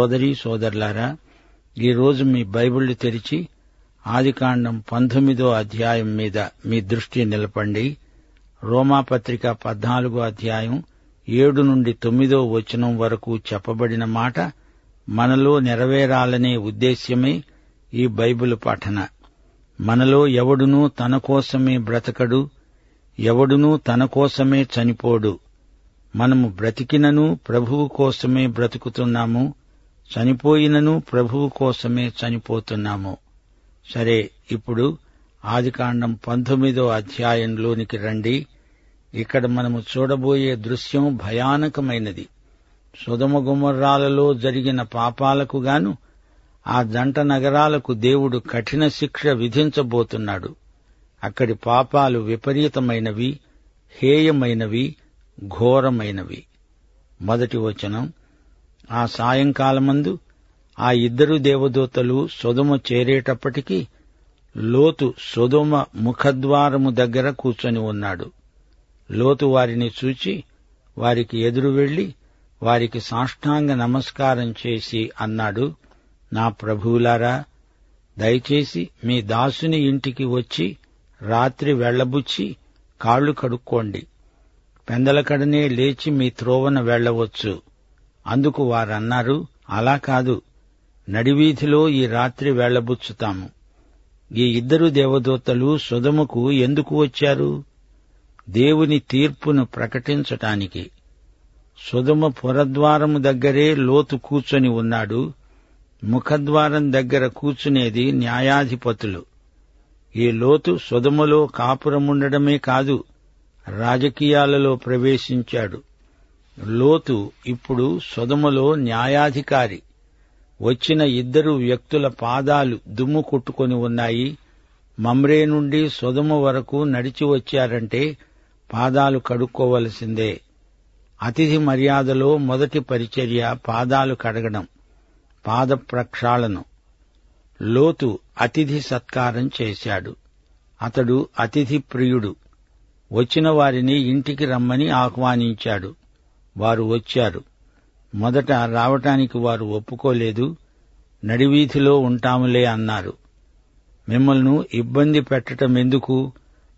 సోదరీ సోదరులారా ఈరోజు మీ బైబిళ్ళు తెరిచి ఆదికాండం పంతొమ్మిదో అధ్యాయం మీద మీ దృష్టి నిలపండి. రోమాపత్రిక పద్నాలుగో అధ్యాయం ఏడు నుండి తొమ్మిదో వచనం వరకు చెప్పబడిన మాట మనలో నెరవేరాలనే ఉద్దేశ్యమే ఈ బైబిల్ పఠన. మనలో ఎవడునూ తన కోసమే బ్రతకడు ఎవడునూ తన కోసమే చనిపోడు. మనము బ్రతికినను ప్రభువు కోసమే బ్రతుకుతున్నాము చనిపోయినను ప్రభువు కోసమే చనిపోతున్నాము. సరే ఇప్పుడు ఆదికాండం పంతొమ్మిదో అధ్యాయంలోనికి రండి. ఇక్కడ మనము చూడబోయే దృశ్యం భయానకమైనది. సుధమగుమర్రాలలో జరిగిన పాపాలకు గాను ఆ జంట నగరాలకు దేవుడు కఠిన శిక్ష విధించబోతున్నాడు. అక్కడి పాపాలు విపరీతమైనవి హేయమైనవి ఘోరమైనవి. మొదటి వచనం ఆ సాయంకాలమందు ఆ ఇద్దరు దేవదూతలు సొదుమ చేరేటప్పటికీ లోతు సొదొమ ముఖద్వారము దగ్గర కూర్చొని ఉన్నాడు. లోతు వారిని చూచి వారికి ఎదురు వెళ్ళి వారికి సాష్టాంగ నమస్కారం చేసి అన్నాడు నా ప్రభువులారా దయచేసి మీ దాసుని ఇంటికి వచ్చి రాత్రి వెళ్ళబుచ్చి కాళ్ళు కడుక్కోండి. పెందలకడనే లేచి మీ త్రోవన వెళ్ళవచ్చు అందుకు వారన్నారు అలా కాదు. నడివీధిలో ఈ రాత్రి వెళ్ళబుచ్చుతాము. ఈ ఇద్దరు దేవదూతలు సుధముకు ఎందుకు వచ్చారు? దేవుని తీర్పును ప్రకటించటానికి. సుధమ పురద్వారము దగ్గరే లోతు కూర్చొని ఉన్నాడు. ముఖద్వారం దగ్గర కూర్చునేది న్యాయాధిపతులు. ఈ లోతు సుధములో కాపురముండడమే కాదు రాజకీయాలలో ప్రవేశించాడు. లోతు ఇప్పుడు సుధములో న్యాయాధికారి. వచ్చిన ఇద్దరు వ్యక్తుల పాదాలు దుమ్ము కొట్టుకొని ఉన్నాయి. మమ్రే నుండి సుధమ వరకు నడిచి వచ్చారంటే పాదాలు కడుక్కోవలసిందే. అతిథి మర్యాదలో మొదటి పరిచర్య పాదాలు కడగడం పాద ప్రక్షాళనం. లోతు అతిథి సత్కారం చేశాడు. అతడు అతిథి ప్రియుడు. వచ్చిన వారిని ఇంటికి రమ్మని ఆహ్వానించాడు. వారు వచ్చారు. మొదట రావటానికి వారు ఒప్పుకోలేదు. నడివీధిలో ఉంటాములే అన్నారు. మిమ్మల్ని ఇబ్బంది పెట్టటం ఎందుకు?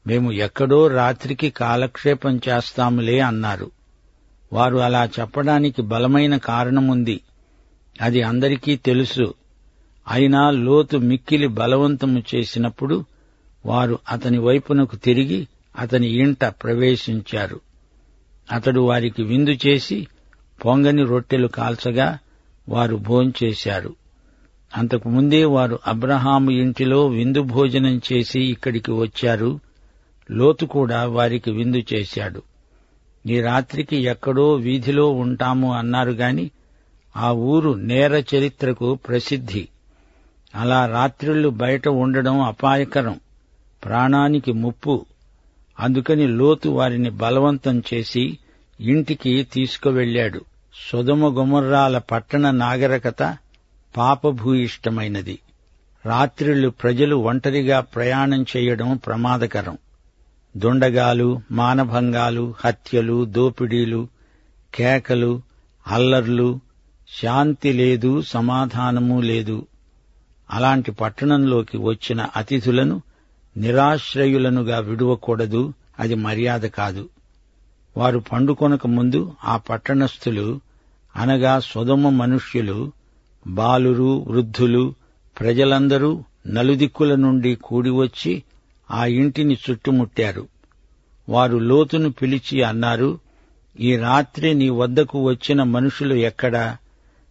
మేము ఎక్కడో రాత్రికి కాలక్షేపం చేస్తాములే అన్నారు. వారు అలా చెప్పడానికి బలమైన కారణముంది. అది అందరికీ తెలుసు. అయినా లోతు మిక్కిలి బలవంతము చేసినప్పుడు వారు అతని వైపునకు తిరిగి అతని ఇంట ప్రవేశించారు. అతడు వారికి విందు చేసి పొంగని రొట్టెలు కాల్చగా వారు భోంచేశారు. అంతకు ముందే వారు అబ్రహాము ఇంటిలో విందు భోజనం చేసి ఇక్కడికి వచ్చారు. లోతు కూడా వారికి విందు చేశాడు. ఈ రాత్రికి ఎక్కడో వీధిలో ఉంటాము అన్నారు గాని ఆ ఊరు నేర చరిత్రకు ప్రసిద్ధి. అలా రాత్రిళ్ళు బయట ఉండడం అపాయకరం. ప్రాణానికి ముప్పు. అందుకని లోతు వారిని బలవంతం చేసి ఇంటికి తీసుకువెళ్ళాడు సుధమ గుమర్రాల పట్టణ నాగరికత పాపభూయిష్టమైనది. రాత్రిళ్ళు ప్రజలు ఒంటరిగా ప్రయాణం చేయడం ప్రమాదకరం. దుండగాలు మానభంగాలు హత్యలు దోపిడీలు కేకలు అల్లర్లు శాంతి లేదు సమాధానమూ లేదు. అలాంటి పట్టణంలోకి వచ్చిన అతిథులను నిరాశ్రయులనుగా విడువకూడదు అది మర్యాద కాదు. వారు పండుకొనక ముందు ఆ పట్టణస్థులు అనగా సుధమ మనుష్యులు బాలురు వృద్ధులు ప్రజలందరూ నలుదిక్కుల నుండి కూడివచ్చి ఆ ఇంటిని చుట్టుముట్టారు. వారు లోతును పిలిచి అన్నారు ఈ రాత్రి నీ వద్దకు వచ్చిన మనుషులు ఎక్కడా?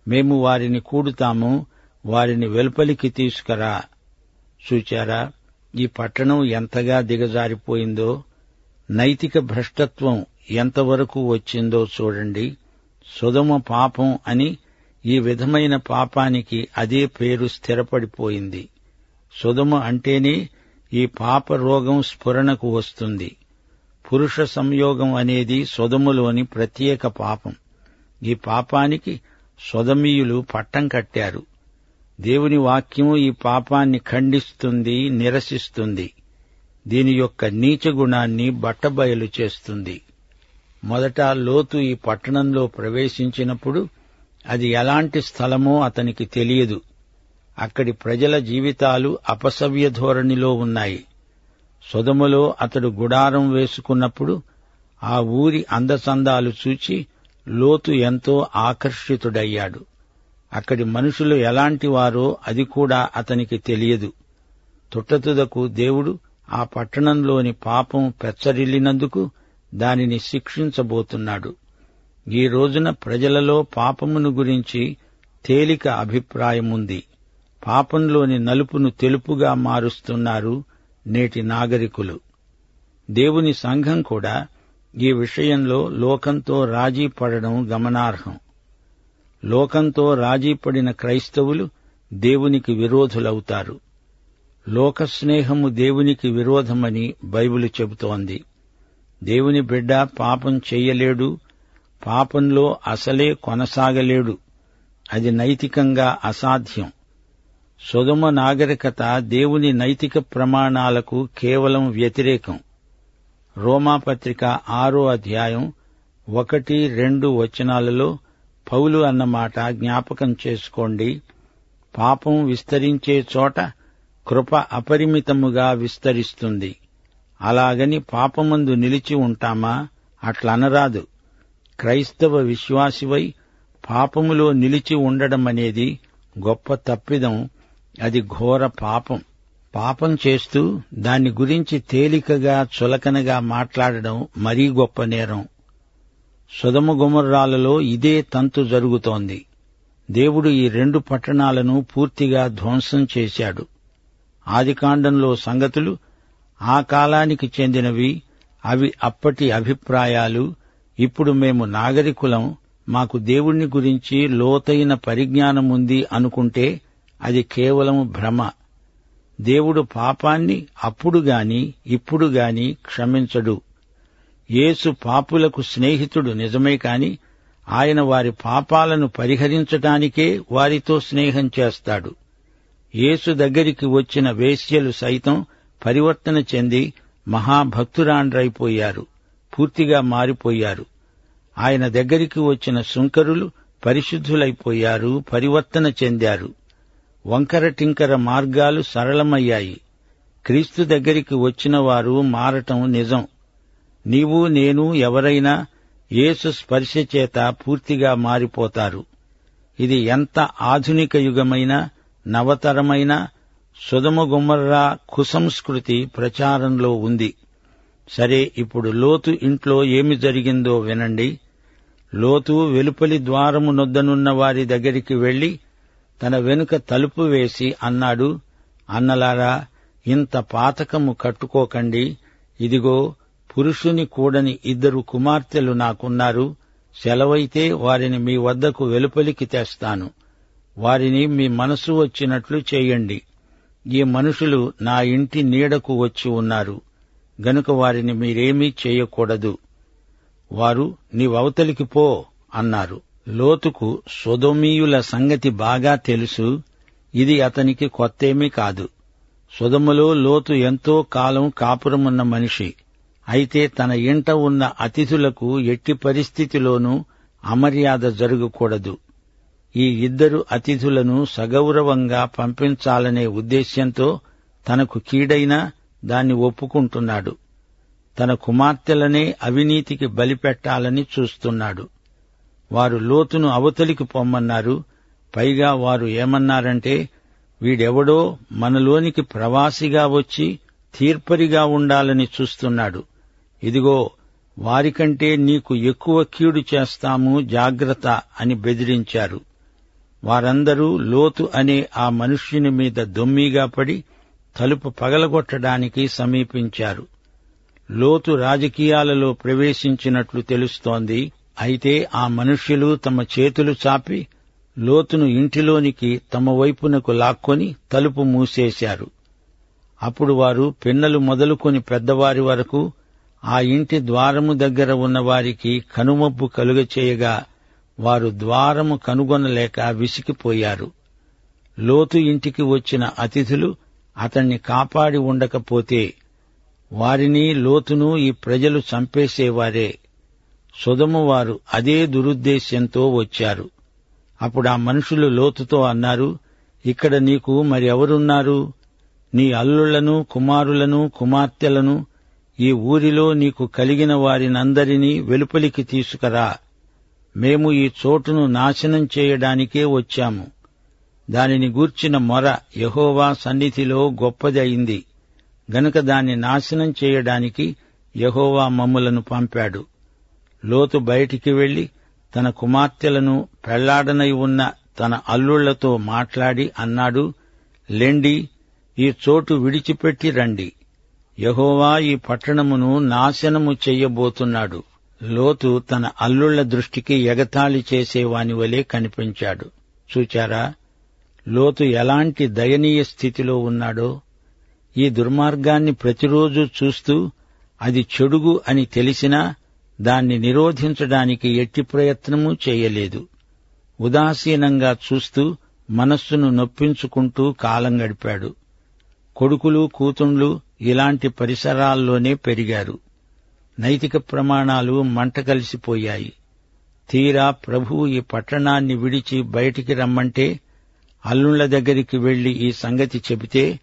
మేము వారిని కూడుతాము వారిని వెలుపలికి తీసుకురా. చూచారా ఈ పట్టణం ఎంతగా దిగజారిపోయిందో. నైతిక భ్రష్టత్వం ఎంతవరకు వచ్చిందో చూడండి. సుధమ పాపం అని ఈ విధమైన పాపానికి అదే పేరు స్థిరపడిపోయింది. సుధమ అంటేనే ఈ పాప రోగం స్ఫురణకు వస్తుంది. పురుష సంయోగం అనేది సుధములోని ప్రత్యేక పాపం. ఈ పాపానికి సుధమీయులు పట్టం కట్టారు. దేవుని వాక్యము ఈ పాపాన్ని ఖండిస్తుంది నిరసిస్తుంది. దీని యొక్క నీచ గుణాన్ని బట్టబయలు చేస్తుంది. మొదట లోతు ఈ పట్టణంలో ప్రవేశించినప్పుడు అది ఎలాంటి స్థలమో అతనికి తెలియదు. అక్కడి ప్రజల జీవితాలు అపసవ్య ధోరణిలో ఉన్నాయి. సొదములో అతడు గుడారం వేసుకున్నప్పుడు ఆ ఊరి అందచందాలు చూచి లోతు ఎంతో ఆకర్షితుడయ్యాడు. అక్కడి మనుషులు ఎలాంటి వారో అది కూడా అతనికి తెలియదు. తుట్టతుదకు దేవుడు ఆ పట్టణంలోని పాపం పెచ్చరిల్లినందుకు దానిని శిక్షించబోతున్నాడు. ఈ రోజున ప్రజలలో పాపమును గురించి తేలిక అభిప్రాయముంది. పాపంలోని నలుపును తెలుపుగా మారుస్తున్నారు నేటి నాగరికులు. దేవుని సంఘం కూడా ఈ విషయంలో లోకంతో రాజీ పడడం గమనార్హం. లోకంతో రాజీ పడిన క్రైస్తవులు దేవునికి విరోధులవుతారు. లోకస్నేహము దేవునికి విరోధమని బైబిలు చెబుతోంది. దేవుని బిడ్డ పాపం చెయ్యలేడు పాపంలో అసలే కొనసాగలేడు. అది నైతికంగా అసాధ్యం. సుగమ నాగరికత దేవుని నైతిక ప్రమాణాలకు కేవలం వ్యతిరేకం. రోమాపత్రిక ఆరో అధ్యాయం ఒకటి రెండు వచనాలలో పౌలు అన్నమాట జ్ఞాపకం చేసుకోండి. పాపం విస్తరించే చోట కృప అపరిమితముగా విస్తరిస్తుంది. అలాగని పాపమందు నిలిచి ఉంటామా? అట్లనరాదు. క్రైస్తవ విశ్వాసివై పాపములో నిలిచి ఉండడం అనేది గొప్ప తప్పిదం. అది ఘోర పాపం. పాపం చేస్తూ దాని గురించి తేలికగా చులకనగా మాట్లాడడం మరీ గొప్ప నేరం. సుధమ గుమర్రాలలో ఇదే తంతు జరుగుతోంది. దేవుడు ఈ రెండు పట్టణాలను పూర్తిగా ధ్వంసం చేశాడు. ఆదికాండంలో సంగతులు ఆ కాలానికి చెందినవి అవి అప్పటి అభిప్రాయాలు. ఇప్పుడు మేము నాగరికులం. మాకు దేవుణ్ణి గురించి లోతైన పరిజ్ఞానముంది అనుకుంటే అది కేవలం భ్రమ. దేవుడు పాపాన్ని అప్పుడు గాని ఇప్పుడు గాని క్షమించడు. యేసు పాపులకు స్నేహితుడు నిజమే కాని ఆయన వారి పాపాలను పరిహరించటానికే వారితో స్నేహం చేస్తాడు. యేసు దగ్గరికి వచ్చిన వేశ్యలు సైతం పరివర్తన చెంది మహాభక్తురాండ్రైపోయారు. పూర్తిగా మారిపోయారు. ఆయన దగ్గరికి వచ్చిన శుంకరులు పరిశుద్ధులైపోయారు పరివర్తన చెందారు. వంకర టింకర మార్గాలు సరళమయ్యాయి. క్రీస్తు దగ్గరికి వచ్చిన వారు మారటం నిజం. నీవు నేను ఎవరైనా యేసు స్పర్శ చేత పూర్తిగా మారిపోతారు. ఇది ఎంత ఆధునిక యుగమైన నవతరమైన సుధమగుమ్మర్రా కుసంస్కృతి ప్రచారంలో ఉంది. సరే ఇప్పుడు లోతు ఇంట్లో ఏమి జరిగిందో వినండి. లోతు వెలుపలి ద్వారము నొద్దనున్న వారి దగ్గరికి వెళ్ళి తన వెనుక తలుపు వేసి అన్నాడు అన్నలారా ఇంత పాతకము కట్టుకోకండి. ఇదిగో పురుషుని కూడని ఇద్దరు కుమార్తెలు నాకున్నారు. సెలవైతే వారిని మీ వద్దకు వెలుపలికి తెస్తాను. వారిని మీ మనసు వచ్చినట్లు చేయండి. ఈ మనుషులు నా ఇంటి నీడకు వచ్చి ఉన్నారు. గనుక వారిని మీరేమీ చేయకూడదు. వారు నీవవతలికి పో అన్నారు. లోతుకు సుధమీయుల సంగతి బాగా తెలుసు. ఇది అతనికి కొత్తేమీ కాదు. సుధములో లోతు ఎంతో కాలం కాపురమున్న మనిషి. అయితే తన ఇంట ఉన్న అతిథులకు ఎట్టి పరిస్థితిలోనూ అమర్యాద జరగకూడదు. ఈ ఇద్దరు అతిథులను సగౌరవంగా పంపించాలనే ఉద్దేశ్యంతో తనకు కీడైనా దాన్ని ఒప్పుకుంటున్నాడు. తన కుమార్తెలనే అవినీతికి బలిపెట్టాలని చూస్తున్నాడు. వారు లోతును అవతలికి పొమ్మన్నారు. పైగా వారు ఏమన్నారంటే వీడెవడో మనలోనికి ప్రవాసిగా వచ్చి తీర్పరిగా ఉండాలని చూస్తున్నాడు. ఇదిగో వారికంటే నీకు ఎక్కువ కీడు చేస్తాము జాగ్రత్త అని బెదిరించారు. వారందరూ లోతు అనే ఆ మనుష్యుని మీద దొమ్మిగా పడి తలుపు పగలగొట్టడానికి సమీపించారు. లోతు రాజకీయాలలో ప్రవేశించినట్లు తెలుస్తోంది. అయితే ఆ మనుష్యులు తమ చేతులు చాపి లోతును ఇంటిలోనికి తమ వైపునకు లాక్కొని తలుపు మూసేశారు. అప్పుడు వారు పిన్నలు మొదలుకొని పెద్దవారి వరకు ఆ ఇంటి ద్వారము దగ్గర ఉన్నవారికి కనుమబ్బు కలుగచేయగా వారు ద్వారము కనుగొనలేక విసిగిపోయారు. లోతు ఇంటికి వచ్చిన అతిథులు అతన్ని కాపాడి ఉండకపోతే వారిని లోతును ఈ ప్రజలు చంపేసేవారే. సుధమువారు అదే దురుద్దేశ్యంతో వచ్చారు. అప్పుడు ఆ మనుషులు లోతుతో అన్నారు ఇక్కడ నీకు మరి ఎవరున్నారు? నీ అల్లుళ్ళను కుమారులను కుమార్తెలను ఈ ఊరిలో నీకు కలిగిన వారినందరినీ వెలుపలికి తీసుకురా. మేము ఈ చోటును నాశనం చేయడానికే వచ్చాము. దానిని గూర్చిన మొర యహోవా సన్నిధిలో గొప్పది అయింది. గనుక దాన్ని నాశనం చేయడానికి యహోవా మమ్ములను పంపాడు. లోతు బయటికి వెళ్ళి తన కుమార్తెలను పెళ్ళాడనై ఉన్న తన అల్లుళ్ళతో మాట్లాడి అన్నాడు లెండి ఈ చోటు విడిచిపెట్టి రండి. యహోవా ఈ పట్టణమును నాశనము చెయ్యబోతున్నాడు లోతు తన అల్లుళ్ళ దృష్టికి ఎగతాళి చేసేవాని వలె కనిపించాడు. చూచారా? లోతు ఎలాంటి దయనీయ స్థితిలో ఉన్నాడో? ఈ దుర్మార్గాన్ని ప్రతిరోజు చూస్తూ అది చెడుగు అని తెలిసినా దాన్ని నిరోధించడానికి ఎట్టి ప్రయత్నమూ చేయలేదు. ఉదాసీనంగా చూస్తూ మనస్సును నొప్పించుకుంటూ కాలం గడిపాడు. కొడుకులు కూతుండ్లు ఇలాంటి పరిసరాల్లోనే పెరిగారు. నైతిక ప్రమాణాలు మంట కలిసిపోయాయి. తీరా ప్రభువు ఈ పట్టణాన్ని విడిచి బయటికి రమ్మంటే అల్లుళ్ళ దగ్గరికి వెళ్ళి ఈ సంగతి చెబితే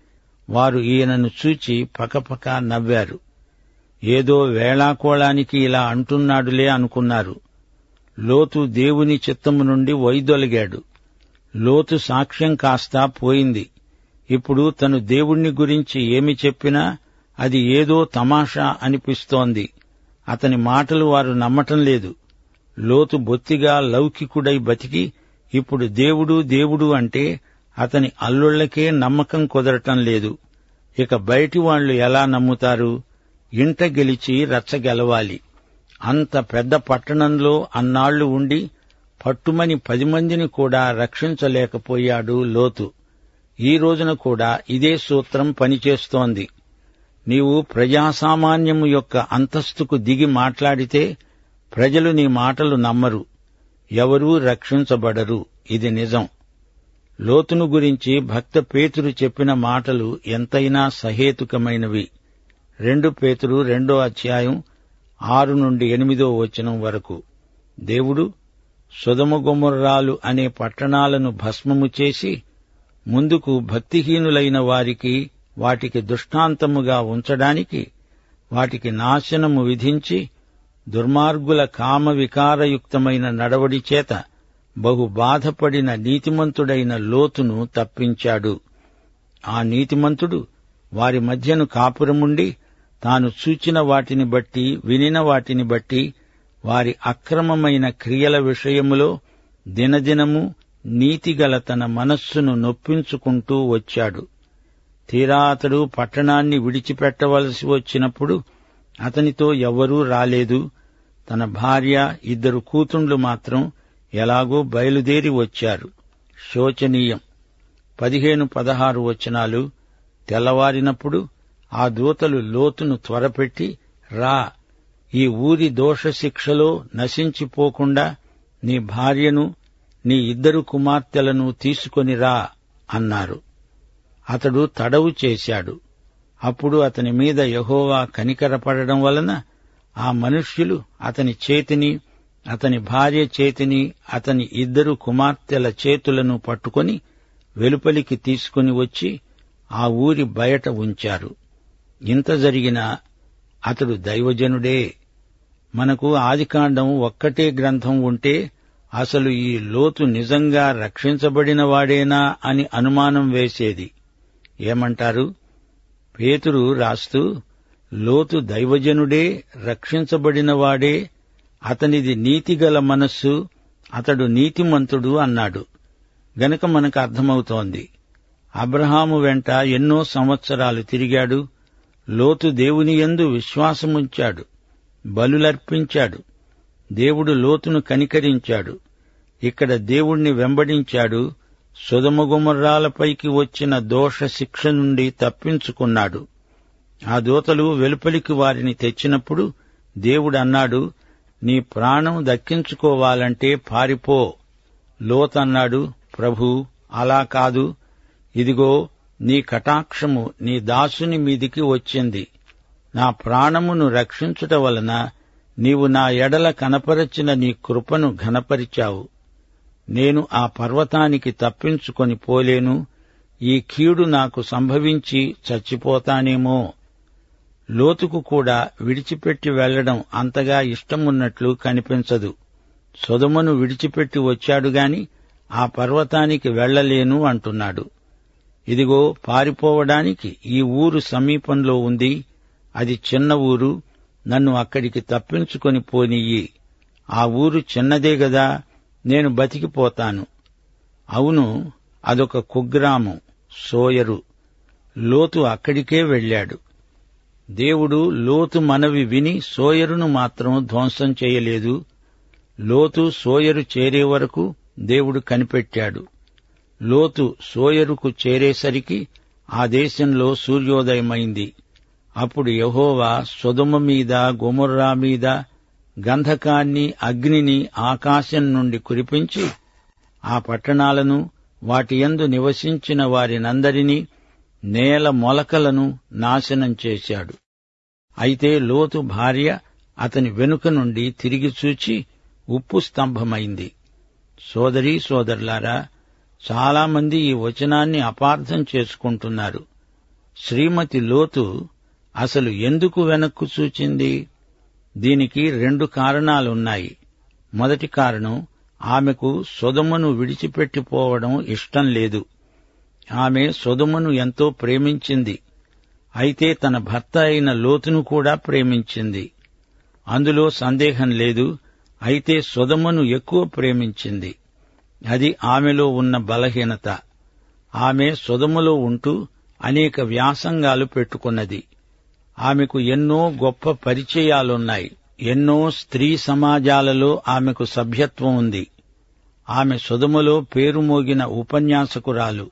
వారు ఈయనను చూచి పకపక నవ్వారు. ఏదో వేళాకోళానికి ఇలా అంటున్నాడులే అనుకున్నారు. లోతు దేవుని చిత్తము నుండి వైదొలిగాడు. లోతు సాక్ష్యం కాస్తా పోయింది. ఇప్పుడు తను దేవుణ్ణి గురించి ఏమి చెప్పినా అది ఏదో తమాషా అనిపిస్తోంది. అతని మాటలు వారు నమ్మటం లేదు. లోతు బొత్తిగా లౌకికుడై బతికి ఇప్పుడు దేవుడు దేవుడు అంటే అతని అల్లుళ్ళకే నమ్మకం కుదరటం లేదు. ఇక బయటి వాళ్ళు ఎలా నమ్ముతారు? ఇంట గెలిచి రచ్చగెలవాలి అంత పెద్ద పట్టణంలో అన్నాళ్ళు ఉండి పట్టుమని పది మందిని కూడా రక్షించలేకపోయాడు లోతు. ఈ రోజున కూడా ఇదే సూత్రం పనిచేస్తోంది. నీవు ప్రజాసామాన్యము యొక్క అంతస్తుకు దిగి మాట్లాడితే ప్రజలు నీ మాటలు నమ్మరు. ఎవరూ రక్షించబడరు. ఇది నిజం. లోతును గురించి భక్త పేతురు చెప్పిన మాటలు ఎంతైనా సహేతుకమైనవి. రెండు పేతురు రెండో అధ్యాయం ఆరు నుండి ఎనిమిదో వచనం వరకు. దేవుడు సుధమగుమర్రాలు అనే పట్టణాలను భస్మము చేసి ముందుకు భక్తిహీనులైన వారికి వాటికి దృష్టాంతముగా ఉంచడానికి వాటికి నాశనము విధించి దుర్మార్గుల కామ వికారయుక్తమైన నడవడి చేత బహు బాధపడిన నీతిమంతుడైన లోతును తప్పించాడు. ఆ నీతిమంతుడు వారి మధ్యను కాపురముండి తాను చూచిన వాటిని బట్టి వినిన వాటిని బట్టి వారి అక్రమమైన క్రియల విషయములో దినదినము నీతిగల తన మనస్సును నొప్పించుకుంటూ వచ్చాడు. తీరా అతడు పట్టణాన్ని విడిచిపెట్టవలసి వచ్చినప్పుడు అతనితో ఎవ్వరూ రాలేదు. తన భార్య ఇద్దరు కూతుండ్లు మాత్రం ఎలాగో బయలుదేరి వచ్చారు. శోచనీయం. పదిహేను పదహారు వచనాలు తెల్లవారినప్పుడు ఆ దూతలు లోతును త్వరపెట్టి రా ఈ ఊరి దోషశిక్షలో నశించిపోకుండా నీ భార్యను నీ ఇద్దరు కుమార్తెలను తీసుకొని రా అన్నారు. అతడు తడవు చేశాడు. అప్పుడు అతని మీద యహోవా కనికరపడడం వలన ఆ మనుష్యులు అతని చేతిని అతని భార్య చేతిని అతని ఇద్దరు కుమార్తెల చేతులను పట్టుకొని వెలుపలికి తీసుకుని వచ్చి ఆ ఊరి బయట ఉంచారు. ఇంత జరిగినా అతడు దైవజనుడే. మనకు ఆదికాండం ఒక్కటే గ్రంథం ఉంటే అసలు ఈ లోతు నిజంగా రక్షించబడిన వాడేనా అని అనుమానం వేసేది. ఏమంటారు? పేతురు రాస్తూ లోతు దైవజనుడే రక్షించబడినవాడే అతనిది నీతిగల మనస్సు అతడు నీతిమంతుడు అన్నాడు. గనక మనకు అర్థమవుతోంది. అబ్రహాము వెంట ఎన్నో సంవత్సరాలు తిరిగాడు. లోతు దేవుని యందు విశ్వాసముంచాడు. బలులర్పించాడు. దేవుడు లోతును కనికరించాడు. ఇక్కడ దేవుణ్ణి వెంబడించాడు. సుధముగుమర్రాలపైకి వచ్చిన దోష శిక్ష నుండి తప్పించుకున్నాడు. ఆ దూతలు వెలుపలికి వారిని తెచ్చినప్పుడు దేవుడన్నాడు నీ ప్రాణం దక్కించుకోవాలంటే పారిపో. లోతన్నాడు ప్రభు అలా కాదు. ఇదిగో నీ కటాక్షము నీ దాసుని మీదికి వచ్చింది. నా ప్రాణమును రక్షించుట వలన నీవు నా ఎడల కనపరచిన నీ కృపను ఘనపరిచావు. నేను ఆ పర్వతానికి తప్పించుకొని పోలేను. ఈ కీడు నాకు సంభవించి చచ్చిపోతానేమో. లోతుకు కూడా విడిచిపెట్టి వెళ్ళడం అంతగా ఇష్టమున్నట్లు కనిపించదు. సుధమును విడిచిపెట్టి వచ్చాడుగాని ఆ పర్వతానికి వెళ్ళలేను అంటున్నాడు. ఇదిగో పారిపోవడానికి ఈ ఊరు సమీపంలో ఉంది. అది చిన్న ఊరు. నన్ను అక్కడికి తప్పించుకొని పోనియ్యి ఆ ఊరు చిన్నదే గదా. నేను బతికిపోతాను. అవును అదొక కుగ్రామం సోయరు. లోతు అక్కడికే వెళ్ళాడు. దేవుడు లోతు మనవి విని సోయరును మాత్రం ధ్వంసం చేయలేదు. లోతు సోయరు చేరే వరకు దేవుడు కనిపెట్టాడు. లోతు సోయరుకు చేరేసరికి ఆ దేశంలో సూర్యోదయమైంది. అప్పుడు యహోవా సొదుమ మీద గుమర్రా మీద గంధకాన్ని అగ్నిని ఆకాశం నుండి కురిపించి ఆ పట్టణాలను వాటియందు నివసించిన వారినందరినీ నేల మొలకలను నాశనం చేశాడు. అయితే లోతు భార్య అతని వెనుక నుండి తిరిగి చూచి ఉప్పు స్తంభమైంది. సోదరీ సోదరులారా చాలామంది ఈ వచనాన్ని అపార్థం చేసుకుంటున్నారు. శ్రీమతి లోతు అసలు ఎందుకు వెనక్కు చూచింది? దీనికి రెండు కారణాలున్నాయి. మొదటి కారణం ఆమెకు సుధమును విడిచిపెట్టిపోవడం ఇష్టం లేదు. ఆమె సుధమును ఎంతో ప్రేమించింది. అయితే తన భర్త అయిన లోతును కూడా ప్రేమించింది. అందులో సందేహం లేదు అయితే సుధమును ఎక్కువ ప్రేమించింది. అది ఆమెలో ఉన్న బలహీనత. ఆమె సుధములో ఉంటూ అనేక వ్యాసంగాలు పెట్టుకున్నది. ఆమెకు ఎన్నో గొప్ప పరిచయాలున్నాయి. ఎన్నో స్త్రీ సమాజాలలో ఆమెకు సభ్యత్వం ఉంది. ఆమె సుధములో పేరు మోగిన ఉపన్యాసకురాలు.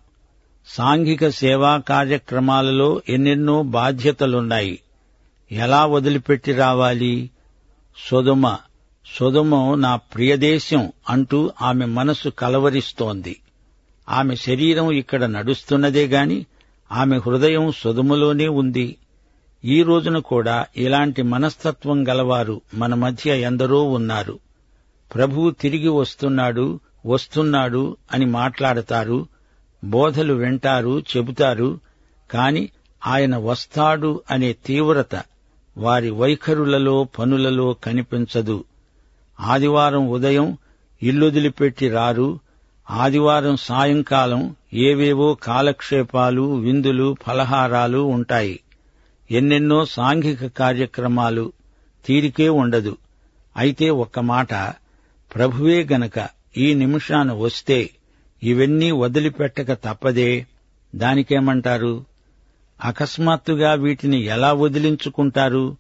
సాంఘిక సేవా కార్యక్రమాలలో ఎన్నెన్నో బాధ్యతలున్నాయి. ఎలా వదిలిపెట్టి రావాలి? సుధుమ సుధుమ నా ప్రియదేశం అంటూ ఆమె మనసు కలవరిస్తోంది. ఆమె శరీరం ఇక్కడ నడుస్తున్నదే గాని ఆమె హృదయం సుధుమలోనే ఉంది. ఈ రోజున కూడా ఇలాంటి మనస్తత్వం గలవారు మన మధ్య ఎందరో ఉన్నారు. ప్రభువు తిరిగి వస్తున్నాడు వస్తున్నాడు అని మాట్లాడతారు బోధలు వింటారు చెబుతారు కాని ఆయన వస్తాడు అనే తీవ్రత వారి వైఖరులలో పనులలో కనిపించదు. ఆదివారం ఉదయం ఇల్లొదిలిపెట్టి రారు ఆదివారం సాయంకాలం ఏవేవో కాలక్షేపాలు విందులు ఫలహారాలు ఉంటాయి. ఎన్నెన్నో సాంఘిక కార్యక్రమాలు తీరికే ఉండదు. అయితే ఒక్క మాట ప్రభువే గనక ఈ నిమిషాన వస్తే ఇవన్నీ వదిలిపెట్టక తప్పదే. దానికేమంటారు? అకస్మాత్తుగా వీటిని ఎలా వదిలించుకుంటారు?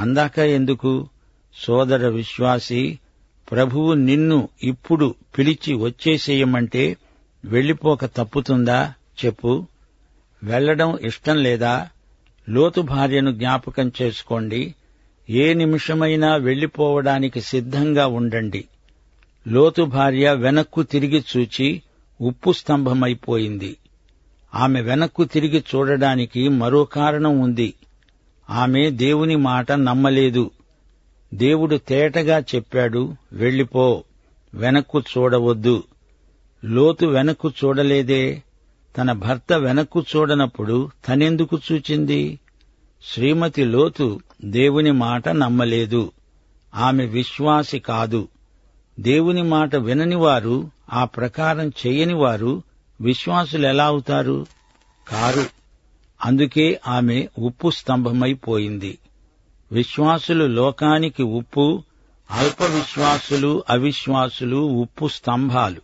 అందాక ఎందుకు? సోదర విశ్వాసి ప్రభువు నిన్ను ఇప్పుడు పిలిచి వచ్చేసేయమంటే వెళ్ళిపోక తప్పుతుందా? చెప్పు. వెళ్ళడం ఇష్టం లేదా? లోతు భార్యను జ్ఞాపకం చేసుకోండి. ఏ నిమిషమైనా వెళ్ళిపోవడానికి సిద్ధంగా ఉండండి. లోతు భార్య వెనక్కు తిరిగి చూచి ఉప్పు స్తంభమైపోయింది. ఆమె వెనక్కు తిరిగి చూడడానికి మరో కారణం ఉంది. ఆమె దేవుని మాట నమ్మలేదు. దేవుడు తేటగా చెప్పాడు వెళ్ళిపో వెనక్కు చూడవద్దు. లోతు వెనక్కు చూడలేదే తన భర్త వెనక్కు చూడనప్పుడు తనెందుకు చూచింది? శ్రీమతి లోతు దేవుని మాట నమ్మలేదు. ఆమె విశ్వాసి కాదు. దేవుని మాట విననివారు ఆ ప్రకారం చేయనివారు విశ్వాసులెలా అవుతారు? కారు. అందుకే ఆమె ఉప్పు స్తంభమైపోయింది విశ్వాసులు లోకానికి ఉప్పు అల్ప విశ్వాసులు అవిశ్వాసులు ఉప్పు స్తంభాలు.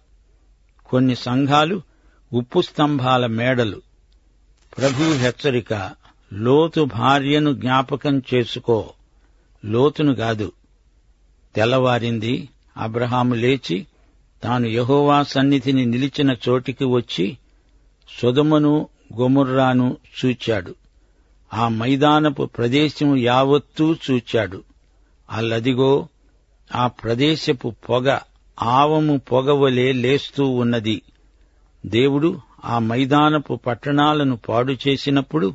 కొన్ని సంఘాలు ఉప్పు స్తంభాల మేడలు. ప్రభు హెచ్చరిక లోతు భార్యను జ్ఞాపకం చేసుకో. లోతును కాదు. తెల్లవారింది అబ్రహాము లేచి తాను యహోవా సన్నిధిని నిలిచిన చోటికి వచ్చి సుధమును గొముర్రాను చూచాడు. ఆ మైదానపు ప్రదేశము యావత్తూ చూచాడు. అల్లదిగో ఆ ప్రదేశపు పొగ ఆవము పొగవలే లేస్తూ ఉన్నది. దేవుడు ఆ మైదానపు పట్టణాలను పాడు చేసినప్పుడు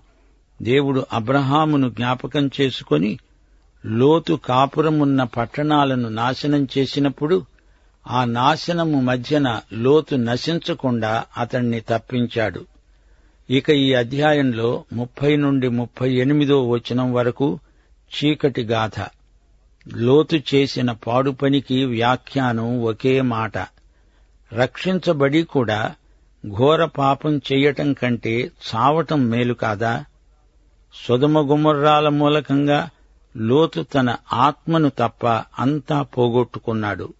దేవుడు అబ్రహామును జ్ఞాపకం చేసుకొని లోతు కాపురమున్న పట్టణాలను నాశనం చేసినప్పుడు ఆ నాశనము మధ్యన లోతు నశించకుండా అతణ్ణి తప్పించాడు. ఇక ఈ అధ్యాయంలో ముప్పై నుండి ముప్పై ఎనిమిదో వచనం వరకు చీకటి గాథ. లోతు చేసిన పాడు పనికి వ్యాఖ్యానం ఒకే మాట. రక్షించబడి కూడా ఘోర పాపం చెయ్యటం కంటే చావటం మేలు కాదా? సుధమగుమర్రాల మూలకంగా లోతు తన ఆత్మను తప్ప అంతా పోగొట్టుకున్నాడు.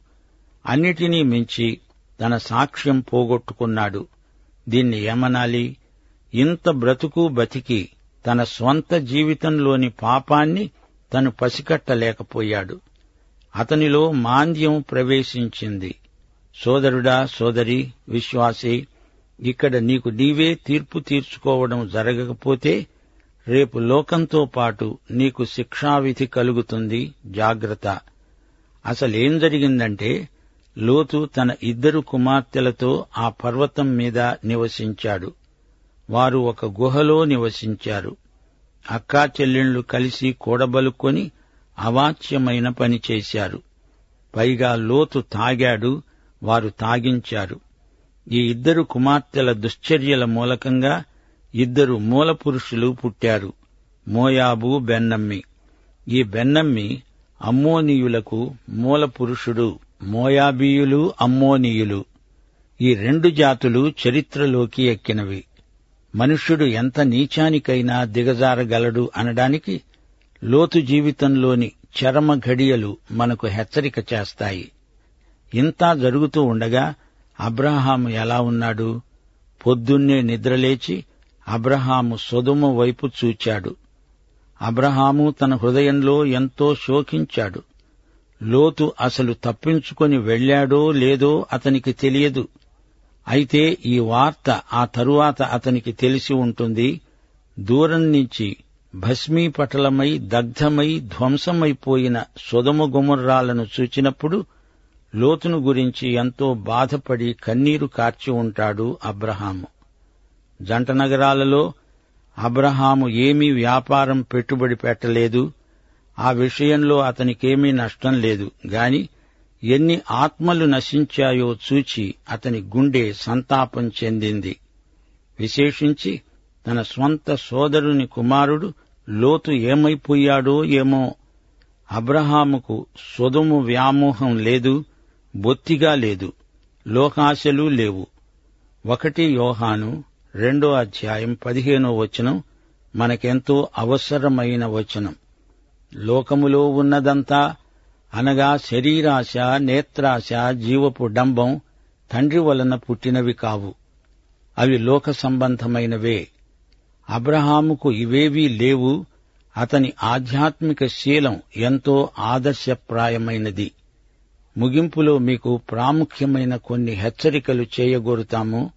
అన్నిటినీ మించి తన సాక్ష్యం పోగొట్టుకున్నాడు. దీన్ని ఏమనాలి? ఇంత బ్రతుకు బతికి తన స్వంత జీవితంలోని పాపాన్ని తను పసికట్టలేకపోయాడు. అతనిలో మాంద్యం ప్రవేశించింది. సోదరుడా సోదరి విశ్వాసి ఇక్కడ నీకు నీవే తీర్పు తీర్చుకోవడం జరగకపోతే రేపు లోకంతో పాటు నీకు శిక్షావిధి కలుగుతుంది. జాగ్రత్త. అసలేం జరిగిందంటే లోతు తన ఇద్దరు కుమార్తెలతో ఆ పర్వతం మీద నివసించాడు. వారు ఒక గుహలో నివసించారు. అక్కా చెల్లెళ్ళు కలిసి కూడబలుక్కొని అవాచ్యమైన పని చేశారు. పైగా లోతు తాగాడు వారు తాగించారు. ఈ ఇద్దరు కుమార్తెల దుశ్చర్యల మూలకంగా ఇద్దరు మూలపురుషులు పుట్టారు మోయాబు బెన్నమ్మి. ఈ బెన్నమ్మి అమ్మోనీయులకు మూలపురుషుడు మోయాబీయులు అమ్మోనీయులు. ఈ రెండు జాతులు చరిత్రలోకి ఎక్కినవి. మనుష్యుడు ఎంత నీచానికైనా దిగజారగలడు అనడానికి లోతు జీవితంలోని చరమ ఘడియలు మనకు హెచ్చరిక చేస్తాయి. ఇంతా జరుగుతూ ఉండగా అబ్రహాము ఎలా ఉన్నాడు? పొద్దున్నే నిద్రలేచి అబ్రహాము సొదుమ వైపు చూచాడు. అబ్రహాము తన హృదయంలో ఎంతో శోకించాడు. లోతు అసలు తప్పించుకొని వెళ్ళాడో లేదో అతనికి తెలియదు. అయితే ఈ వార్త ఆ తరువాత అతనికి తెలిసి ఉంటుంది. దూరం నుంచి భస్మీపటలమై దగ్ధమై ధ్వంసమైపోయిన సుధమ గుమర్రాలను చూచినప్పుడు లోతును గురించి ఎంతో బాధపడి కన్నీరు కార్చి ఉంటాడు అబ్రహాము. జంట నగరాలలో అబ్రహాము ఏమీ వ్యాపారం పెట్టుబడి పెట్టలేదు. ఆ విషయంలో అతనికేమీ నష్టం లేదు. గాని ఎన్ని ఆత్మలు నశించాయో చూచి అతని గుండె సంతాపం చెందింది. విశేషించి తన స్వంత సోదరుని కుమారుడు లోతు ఏమైపోయాడో ఏమో. అబ్రహాముకు సొదుము వ్యామోహం లేదు. బొత్తిగా లేదు. లోకాశలు లేవు. ఒకటి యోహాను రెండో అధ్యాయం పదిహేనో వచనం మనకెంతో అవసరమైన వచనం. లోకములో ఉన్నదంతా అనగా శరీరాశ నేత్రాశ జీవపు డంబం తండ్రి వలన పుట్టినవి కావు. అవి లోక సంబంధమైనవే. అబ్రహాముకు ఇవేవీ లేవు. అతని ఆధ్యాత్మిక శీలం ఎంతో ఆదర్శప్రాయమైనది. ముగింపులో మీకు ప్రాముఖ్యమైన కొన్ని హెచ్చరికలు చేయగోరుతాము.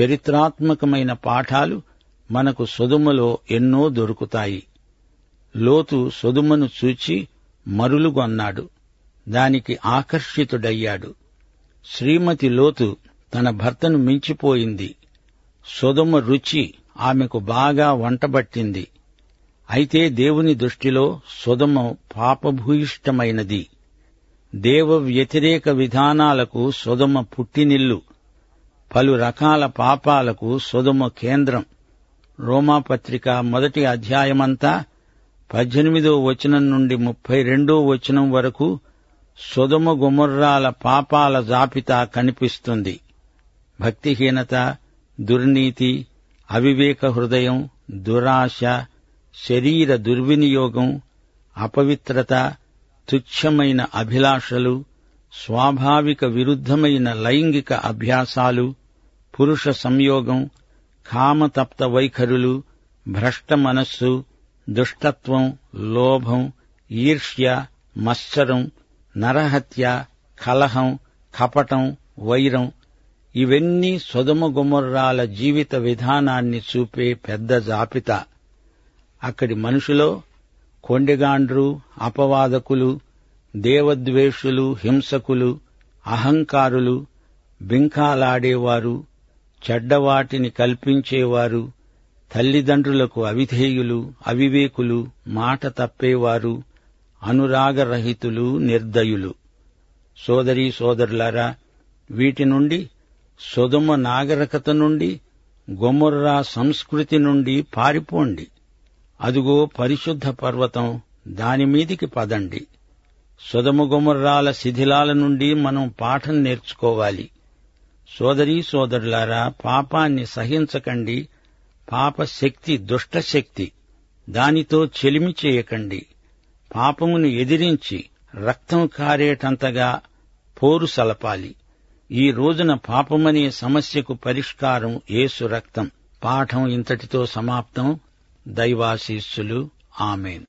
చరిత్రాత్మకమైన పాఠాలు మనకు సొదుమలో ఎన్నో దొరుకుతాయి. లోతు సొదుమను చూచి మరులుగొన్నాడు. దానికి ఆకర్షితుడయ్యాడు. శ్రీమతి లోతు తన భర్తను మించిపోయింది. సొదుమ రుచి ఆమెకు బాగా వంటబట్టింది. అయితే దేవుని దృష్టిలో సుధమ పాపభూయిష్టమైనది. దేవ వ్యతిరేక విధానాలకు సుధమ పుట్టినిల్లు పలు రకాల పాపాలకు సుధమ కేంద్రం. రోమాపత్రిక మొదటి అధ్యాయమంతా పద్దెనిమిదో వచనం నుండి ముప్పై రెండో వచనం వరకు సుధమ గుమర్రాల పాపాల జాబితా కనిపిస్తుంది. భక్తిహీనత దుర్నీతి అవివేక హృదయం దురాశ శరీర దుర్వినియోగం అపవిత్రత తుచ్చమైన అభిలాషలు స్వాభావిక విరుద్ధమైన లైంగిక అభ్యాసాలు పురుష సంయోగం కామతప్త వైఖరులు భ్రష్ట మనస్సు దుష్టత్వం లోభం ఈర్ష్య మత్సరం నరహత్య కలహం కపటం వైరం ఇవన్నీ సుధమ గుమర్రాల జీవిత విధానాన్ని చూపే పెద్ద జాబితా. అక్కడి మనుషులో కొండెగాండ్రు అపవాదకులు దేవద్వేషులు హింసకులు అహంకారులు బింకాలాడేవారు చెడ్డవాటిని కల్పించేవారు తల్లిదండ్రులకు అవిధేయులు అవివేకులు మాట తప్పేవారు అనురాగరహితులు నిర్దయులు. సోదరీ సోదరులారా వీటి నుండి సుధుమ నాగరికత నుండి గొమొర్రా సంస్కృతి నుండి పారిపోండి. అదుగో పరిశుద్ధ పర్వతం దానిమీదికి పదండి. సుధముగుమర్రాల శిథిలాల నుండి మనం పాఠం నేర్చుకోవాలి. సోదరీ సోదరులారా పాపాన్ని సహించకండి. పాపశక్తి దుష్టశక్తి దానితో చెలిమి చేయకండి. పాపమును ఎదిరించి రక్తం కారేటంతగా పోరు సలపాలి. ఈ రోజున పాపమనే సమస్యకు పరిష్కారం యేసు రక్తం. పాఠం ఇంతటితో సమాప్తం. దైవాశీస్సులు. ఆమెన్.